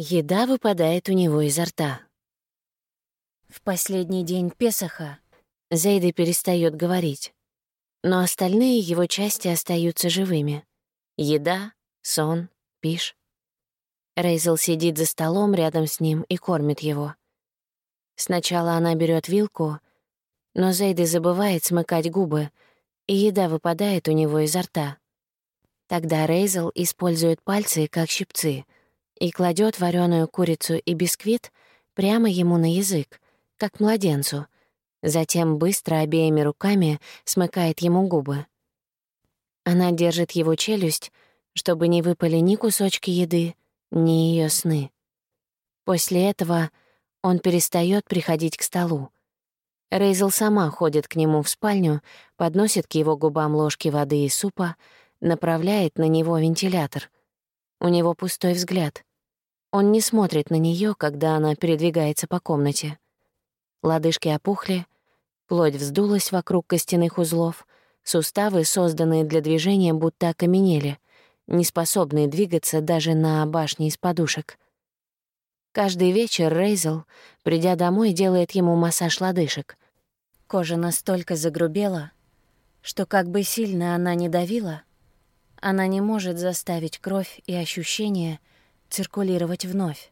Еда выпадает у него изо рта. В последний день Песоха Зейда перестает говорить, но остальные его части остаются живыми. Еда, сон, пиш. Рейзел сидит за столом рядом с ним и кормит его. Сначала она берет вилку, но Зейда забывает смыкать губы, и еда выпадает у него изо рта. Тогда Рейзел использует пальцы как щипцы и кладет вареную курицу и бисквит прямо ему на язык, как младенцу, затем быстро обеими руками смыкает ему губы. Она держит его челюсть, чтобы не выпали ни кусочки еды, ни ее сны. После этого он перестает приходить к столу. Рейзел сама ходит к нему в спальню, подносит к его губам ложки воды и супа, направляет на него вентилятор. У него пустой взгляд. Он не смотрит на нее, когда она передвигается по комнате. Лодыжки опухли, плоть вздулась вокруг костяных узлов, суставы, созданные для движения, будто окаменели — не способные двигаться даже на башне из подушек. Каждый вечер Рейзел, придя домой, делает ему массаж лодыжек. Кожа настолько загрубела, что как бы сильно она ни давила, она не может заставить кровь и ощущения циркулировать вновь.